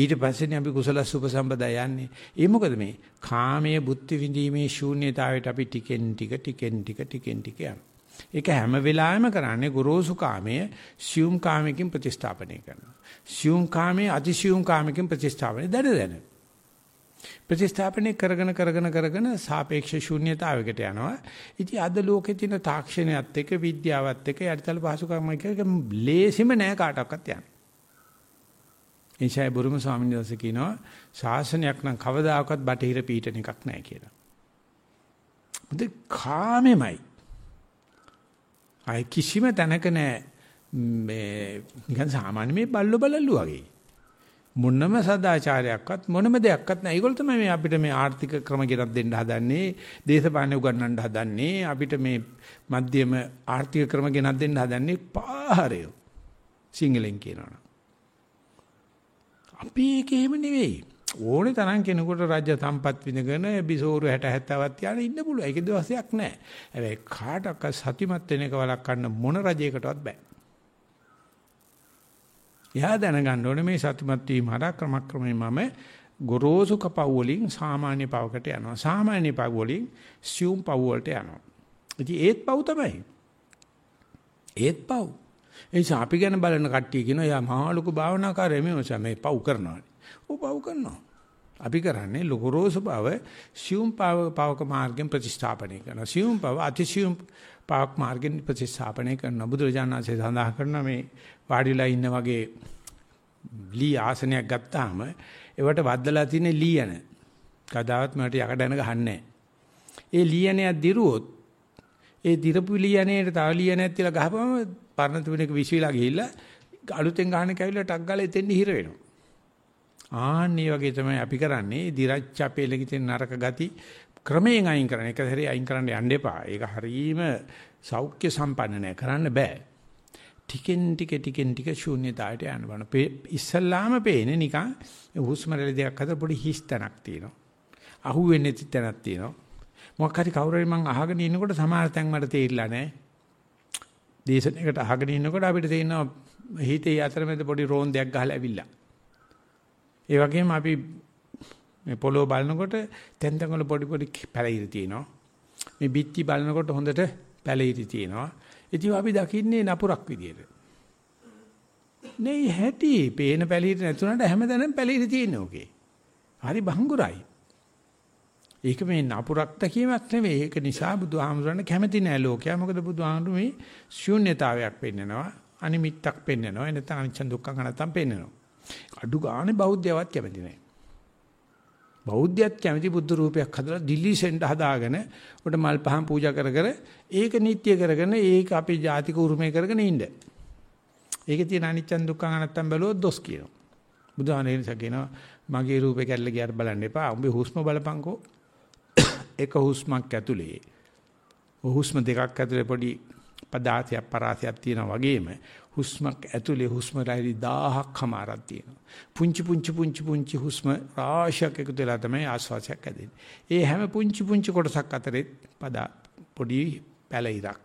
ඊට පස්සේනේ අපි කුසල සුපසම්පදා යන්නේ. ඒ මොකද මේ කාමයේ බුද්ධ විඳීමේ ශූන්‍යතාවයට අපි ටිකෙන් ටික ටිකෙන් ටික ටිකෙන් ටික යනවා. ඒක හැම වෙලාවෙම කරන්නේ ගොරෝසු කාමයේ සියුම් කාමයකින් ප්‍රතිස්ථාපනය කරනවා. සියුම් කාමයේ අතිසියුම් කාමයකින් ප්‍රතිස්ථාපනය දැන දැන. ප්‍රතිස්ථාපනය කරගෙන කරගෙන කරගෙන සාපේක්ෂ ශූන්‍යතාවයකට යනවා. ඉතින් අද ලෝකේ තියෙන තාක්ෂණයත් එක්ක විද්‍යාවත් එක්ක යටිතල පහසුකම් එක ලේසිම නෑ කාටවත් යන්න. එනිසා බුරුම ස්වාමීන් වහන්සේ කියනවා ශාසනයක් නම් කවදාකවත් බටහිර පීඨන එකක් නෑ කියලා. මුද කාමෙමයි. අය කිසිම තැනක නෑ මේ නිකන් සාමාන්‍ය මේ බල්ලෝ බලල්ලු වගේ. මොනම සදාචාරයක්වත් මොනම දෙයක්වත් නැහැ. ඒගොල්ලෝ තමයි මේ අපිට මේ ආර්ථික ක්‍රම ගෙනත් දෙන්න හදන්නේ, දේශපාලන උගන්වන්න හදන්නේ, අපිට මේ මධ්‍යම ආර්ථික ක්‍රම ගෙනත් දෙන්න හදන්නේ පාහරය. සිංහලෙන් කියනවනම්. අපි ඒකේම නෙවෙයි. ඕනේ තරම් කෙනෙකුට රාජ්‍ය සම්පත් විඳගෙන බිසෝරු 60 70ක් තියාගෙන ඉන්න පුළුවන්. ඒකේ දවසයක් නැහැ. හැබැයි කාටවත් සතිමත් වෙන එක වළක්වන්න මොන රජයකටවත් බෑ. එයා දැනගන්න ඕනේ මේ සතුටුමත් වීම හරහා ක්‍රමක්‍රමයෙන් මම ගොරෝසු කපව් වලින් සාමාන්‍ය පවකට යනවා. සාමාන්‍ය පව් වලින් සියුම් පව් වලට යනවා. ඉතින් ඒත් පව් තමයි. ඒත් පව්. ඒ නිසා අපි ගැන බලන කට්ටිය කියනවා යා මහා ලොකු භාවනාකාරයෙ මේ මේ පව් කරනවා. ਉਹ පව් කරනවා. අපි කරන්නේ ලොකරෝසු බව සියුම් පව පවක මාර්ගෙන් ප්‍රතිස්ථාපනය කරනවා. සියුම් පව අතිසියුම් පවක් මාර්ගෙන් ප්‍රතිස්ථාපනය කරනවා. බුදුරජාණන් වහන්සේ සඳහන් කරන මේ වාඩිලා ඉන්න වගේ ලී ආසනයක් ගත්තාම ඒවට වද්දලා තියෙන ලීයන. කදාවත් මට යකඩන ගහන්නේ ඒ ලීයනයක් දිරුවොත් ඒ දිරපු ලීයනේට තව ලීයනයක් තියලා ගහපම පරණ තුනක විශ්විලා ගිහිල්ලා අලුතෙන් ගහන කැවිලා ටක් ගාලා එතෙන් හිර වෙනවා. ආන්නේ වගේ තමයි අපි කරන්නේ දිරච්ච අපේ ලෙගිතෙන් නරක ගති ක්‍රමයෙන් අයින් කරන එක හැරි අයින් කරන්න යන්න එපා. ඒක හරීම සෞඛ්‍ය සම්පන්න නෑ කරන්න බෑ. ටිකෙන් ටික ටිකෙන් ටික ශූන්‍යතාවයට යන බන. ඉස්සල්ලාම පේන්නේ නිකන් හුස්ම රැලි දෙකක් අතර පොඩි හිස් තැනක් තියෙනවා. අහු වෙන්නේ තැනක් තියෙනවා. මොකක් හරි කවුරු හරි මං අහගෙන ඉන්නකොට සමහර තැන් මට තේරිලා නැහැ. දේශනයකට අහගෙන ඉන්නකොට අපිට තේරෙනවා හිතේ අතරමැද පොඩි රෝන්දයක් ගහලා ඇවිල්ලා. ඒ වගේම අපි මේ පොළොව බලනකොට තැන් තැන් වල පොඩි පොඩි පැලිරි තියෙනවා. මේ බිත්ති බලනකොට හොඳට පැලිරි තියෙනවා. ඉතින් අපි දකින්නේ නපුරක් විදියට. නේ හැටි පේන පැලිරි නැතුණට හැමදැනම පැලිරි තියෙන ඕකේ. හරි බංගුරයි. ඒක මේ නපුරක් දැකීමක් නෙවෙයි. ඒක නිසා බුදුහාමුදුරන් කැමති නෑ ලෝකයා. මොකද බුදුහාමුදුරු මේ ශූන්‍යතාවයක් පෙන්නනවා. අනිමිත්තක් පෙන්නනවා. එනතන අනිච්ච දුක්ඛ නැත්තම් පෙන්නනවා. අඩු ගානේ බෞද්ධයවත් කැමති නෑ. බෞද්ධයත් කැමති බුද්ධ රූපයක් හදලා දිලිසෙන්ඩ හදාගෙන උඩ මල් පහන් පූජා කර කර ඒක නිත්‍ය කරගෙන ඒක අපේ ජාතික උරුමය කරගෙන ඉන්න. ඒකේ තියෙන අනිච්ච දුක්ඛ අනත්තම් බැලුවොත් දොස් කියනවා. බුදුහානේ නිසා කියනවා මගේ රූපේ කැඩලා ගියාට බලන්න එපා. උඹේ හුස්ම බලපංකෝ. එක හුස්මක් ඇතුලේ. හුස්ම දෙකක් ඇතුලේ පොඩි පදාතියක් පරාසයක් තියෙනවා වගේම හුස්මක් ඇතුලේ හුස්ම රැලි 1000ක් හමාරක් තියෙනවා. පුංචි පුංචි පුංචි පුංචි හුස්ම රාශියක් එකතු වෙලා තමයි ආස්වාසයක් ඇදෙන්නේ. ඒ හැම පුංචි පුංචි කොටසක් අතරේ පදා පොඩි පැලිරක්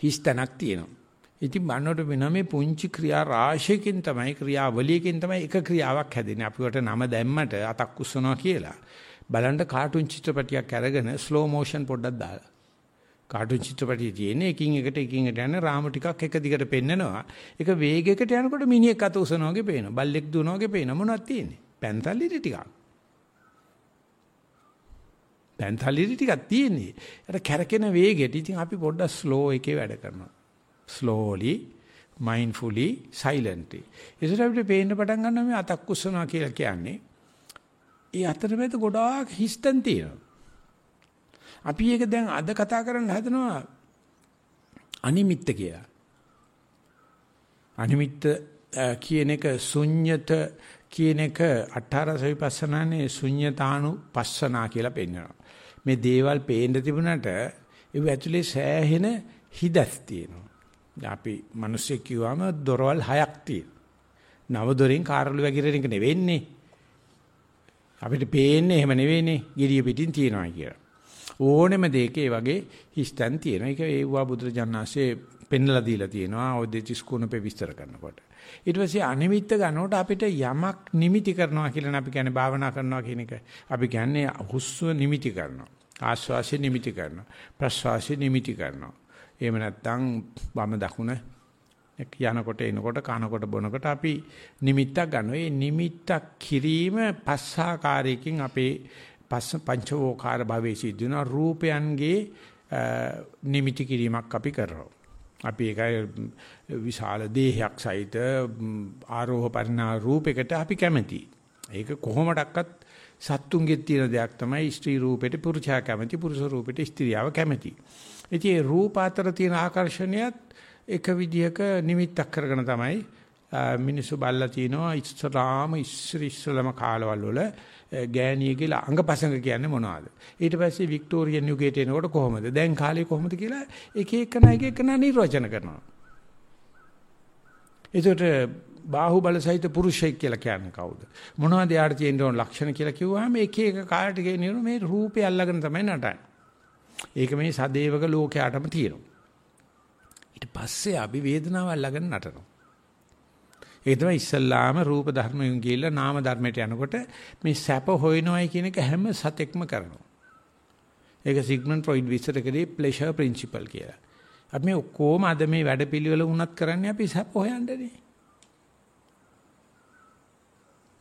හිස්තනක් තියෙනවා. ඉතින් මන්නොට වෙන මේ පුංචි ක්‍රියා රාශියකින් තමයි ක්‍රියාවලියකින් තමයි එක ක්‍රියාවක් හැදෙන්නේ. අපිවට නම දැම්මට අතක් උස්සනවා කියලා. බලන්න කාටුන් චිත්‍රපටියක් අරගෙන ස්ලෝ මෝෂන් පොඩ්ඩක් දාලා. කාටුන් චිත්‍රපටියේ තියෙන එකින් එකට එකින් එකට යන රාම ටිකක් එක දිගට පෙන්නනවා. ඒක වේගයකට යනකොට මිනිහෙක් අත උසනවා වගේ පේනවා. බල්ලෙක් දුවනවා වගේ පේනවා. මොනවද තියෙන්නේ? පැන්තල්ලිරි ටිකක්. පැන්තල්ලිරි ටිකක් තියෙන්නේ. අර කැරකෙන වේගෙට ඉතින් අපි පොඩ්ඩක් ස්ලෝ එකේ වැඩ කරනවා. slowly mindfully silently. ඒසට අපිට පේන්න පටන් ගන්නවා මේ අතක් උස්සනවා කියලා කියන්නේ. ඒ අතරමැද ගොඩාක් හිස්තන් තියෙනවා. අපි ඒක දැන් අද කතා කරන්න හදනවා අනිමිත්ත කියලා. අනිමිත්ත කියන එක ශුන්්‍යත කියන එක අට්ඨාරස විපස්සනානේ ශුන්්‍යතානු පස්සනා කියලා පෙන්නනවා. මේ දේවල් පේන්න තිබුණාට ඒව ඇතුලේ සෑහෙන හිදස් තියෙනවා. අපි මිනිස්සු කිව්වම දොරවල් හයක් තියෙනවා. නව දොරෙන් කාර්ලු වැගිරෙන එක නෙවෙන්නේ. අපිට පේන්නේ එහෙම නෙවෙයිනේ. gediya පිටින් තියනවා කියලා. ඕනෙම දෙයකේ වගේ හිස්තන් තියෙනවා. ඒක ඒවා බුදුරජාණන්සේ පෙන්ලා දීලා තියෙනවා. ඔය දෙතිස් කුණපේ විස්තර කරනකොට. ඊට පස්සේ අනිමිත්ත ගන්නකොට අපිට යමක් නිමිති කරනවා කියලා අපි කියන්නේ භාවනා කරනවා කියන එක. අපි කියන්නේ හුස්ම නිමිති කරනවා. ආශ්වාසය නිමිති කරනවා. ප්‍රශ්වාසය නිමිති කරනවා. එහෙම නැත්නම් වම දකුණ යනකොට එනකොට කනකොට බොනකොට අපි නිමිත්තක් ගන්නවා. ඒ නිමිත්තක් කිරීම පස්සාකාරයකින් අපේ පස්ස පංචවෝකාර භවයේ සිද්ධ වෙන රූපයන්ගේ නිමිති කිරීමක් අපි කරනවා. අපි ඒකයි විශාල දේහයක් සහිත ආරෝහ පරිණා රූපයකට අපි කැමති. ඒක කොහොමඩක්වත් සත්තුන්ගේ තියෙන දෙයක් තමයි ස්ත්‍රී රූපෙට පුරුෂයා කැමති පුරුෂ රූපෙට ස්ත්‍රියව කැමති. ඉතින් ඒ රූප අතර තියෙන ආකර්ෂණයත් එක විදිහක නිමිත්තක් කරගෙන තමයි මිනිස්සු බල්ලා තිනවා ඉස්සරාම ඉස්සර ඉස්සලම කාලවල වල ගෑණියගේ අංගපසංග කියන්නේ මොනවද? ඊට පස්සේ වික්ටෝරියන් යුගයට එනකොට කොහොමද? දැන් කාලේ කොහොමද කියලා එක එකන එක එකන නිර්වචන කරනවා. ඒකට බාහුබල සහිත පුරුෂයෙක් කියලා කියන්නේ කවුද? මොනවද යාට තියෙන ඕන ලක්ෂණ කියලා කිව්වහම එක එක කාලට කියන මේ රූපය අල්ලගෙන තමයි නටන්නේ. ඒක මේ සදේවක ලෝකයටම තියෙනවා. ඊට පස්සේ අපි වේදනාව අල්ලගෙන නටනවා. ඒක තමයි ඉස්සල්ලාම රූප ධර්මයෙන් ගිහිල්ලා නාම ධර්මයට යනකොට මේ සැප හොයනවයි කියන එක හැම සතෙක්ම කරනවා. ඒක සිග්මන්ඩ් ෆ්‍රොයිඩ් විස්තර කරේ ප්ලෙෂර් ප්‍රින්සිපල් කියලා. අපි මේ ඔක්කොම අද මේ වැඩපිළිවෙල වුණත් කරන්නේ අපි සැප හොයන්නනේ.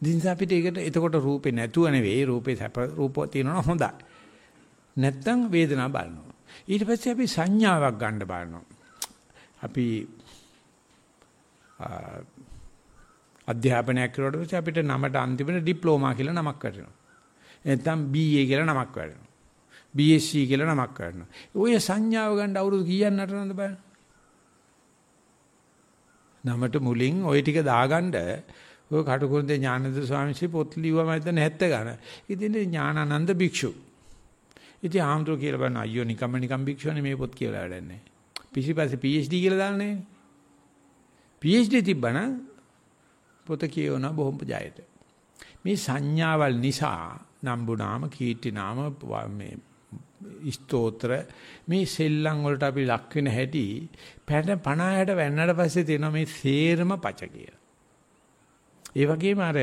දින්ස අපිට ඒකට එතකොට රූපේ නැතුව නෙවෙයි රූපේ සැප රූප තියෙනවා හොඳයි. නැත්තම් වේදනාව බලනවා. ඊට පස්සේ අපි සංඥාවක් ගන්න බලනවා. අපි අධ්‍යාපනයක් කරුවට පස්සේ අපිට නමට අන්තිමට ඩිප්ලෝමා කියලා නමක් වැටෙනවා. නැත්නම් BA කියලා නමක් වැටෙනවා. BSc කියලා නමක් වැටෙනවා. ඔය සංඥාව ගන්න අවුරුදු කීයකට නේද බලන්න. නමට මුලින් ওই ටික දාගන්න ඔය කටුකුරුන්දේ ඥානද ස්වාමීන් පොත් ලිව්වම නැත්නම් 70 ගන්න. ඉතින් ඥානানন্দ භික්ෂු. ඉතින් ආම්තුරු කියලා බලන අයියෝ නිකම්ම නිකම් භික්ෂුවනේ මේ පොත් කියලා වැඩන්නේ. පිටිපස්සේ PhD කියලා දාන්නේ PhD තිබ්බනම් පොත කියවන බොහොම ජයයට. මේ සංඥාවල් නිසා නම්බුනාම කීර්ති නාම මේ ස්තෝත්‍ර මේ සෙල්ලම් වලට අපි ලක් වෙන හැටි පැන 50ට වැන්නට පස්සේ තියෙනවා මේ සේරම පච කියලා. ඒ වගේම අර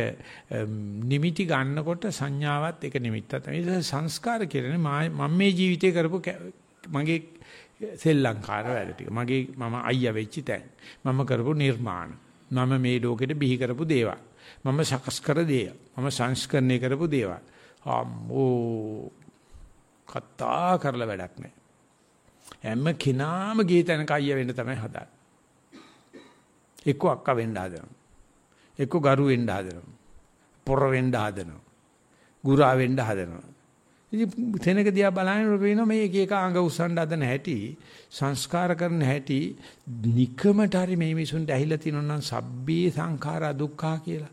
නිමිති ගන්නකොට සංඥාවත් එක නිමිත්තක් තමයි. සංස්කාර කියන්නේ මම මේ ජීවිතේ කරපු මගේ සෙල්ලංකාර වැඩ ටික. මගේ මම අයියා වෙච්ච තැන්. මම කරපු නිර්මාණ. මම මේ ලෝකෙට බිහි කරපු දේවල්. මම සකස් කර දේවල්. මම සංස්කරණය කරපු දේවල්. අම්මෝ කතා කරලා වැඩක් නැහැ. හැම කෙනාම ගිය තැනක අයියා වෙන්න තමයි හදන්නේ. එක්ක අක්කා වෙන්න හදනවා. එක්ක ගරු වෙන්න හදනවා. පොර වෙන්න හදනවා. ගුරා වෙන්න හදනවා. ඉතින් තැනක දිහා බලනකොට පේනවා මේ එක එක අඟ උස්සන්න හදන හැටි සංස්කාර කරන හැටි නිකමට හරි මේ මිසුන්ට ඇහිලා තියෙනවා නම් සබ්බේ සංඛාරා දුක්ඛා කියලා.